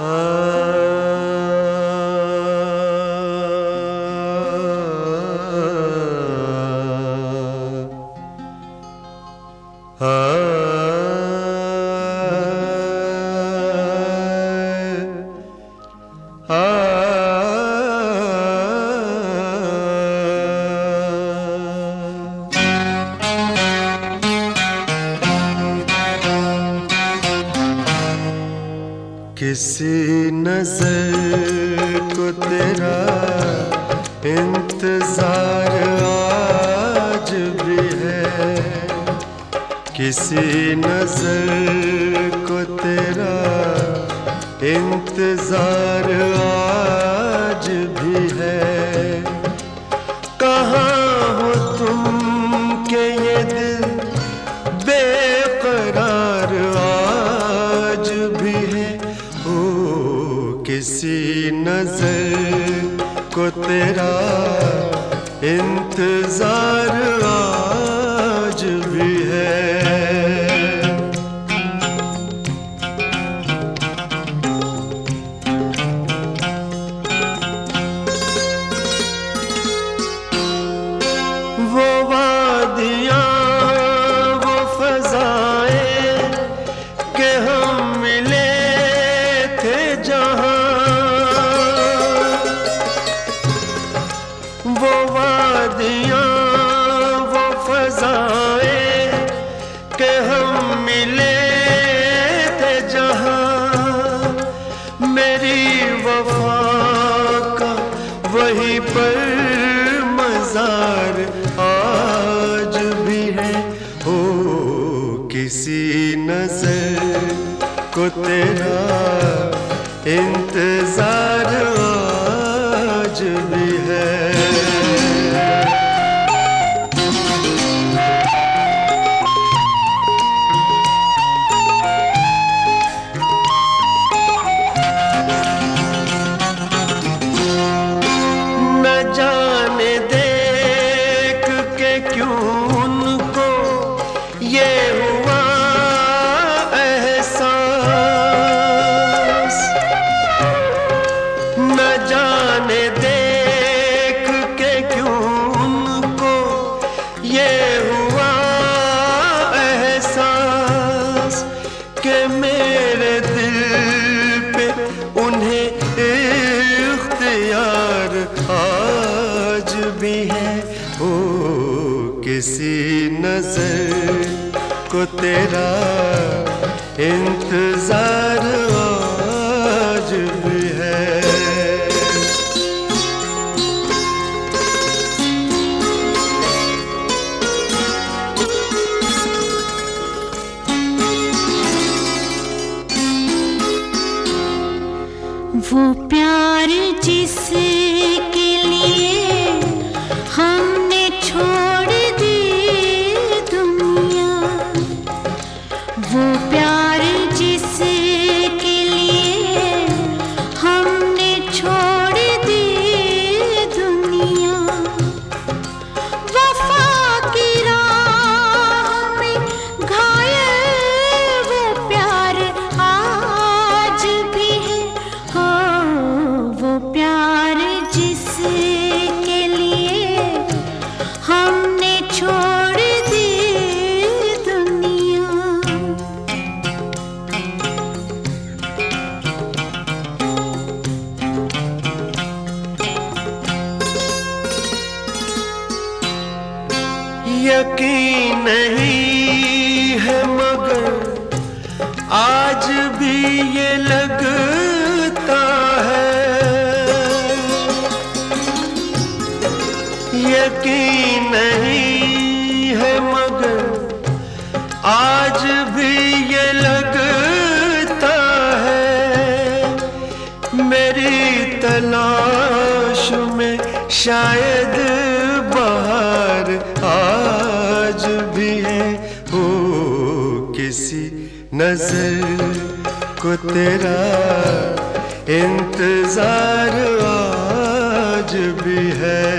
Ah. ah. किसी नज़र को तेरा इंतज़ार आज भी है। किसी नज़र को तेरा इंतज़ार आज नज़र को तेरा इंतज़ार किसी नज़र को तेरा इंतज़ार आज भी है। जाने देख के क्यों है। ओ किसी नज़र को तेरा इंतज़ार आज यकीन नहीं है, मगर आज भी ये लगता है। यकीन नहीं है, मगर आज भी ये लगता है। मेरी तलाश में शायद नज़र को तेरा इंतज़ार आज भी है।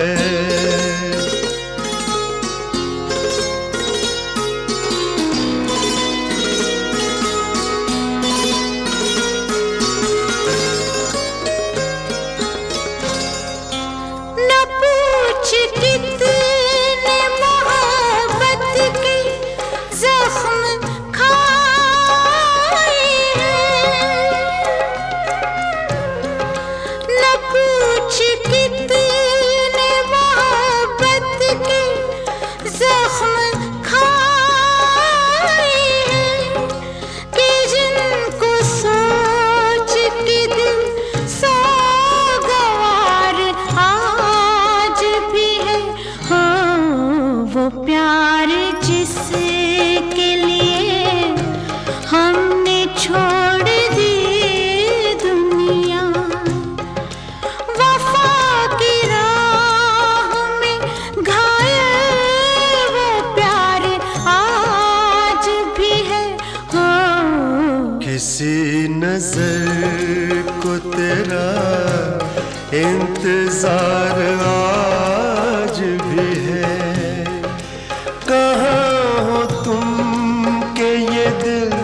तेरा इंतज़ार आज भी है। कहाँ हो तुम के ये दिल?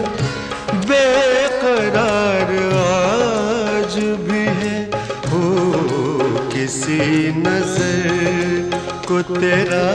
बेकरार आज भी है। हो किसी नज़र को तेरा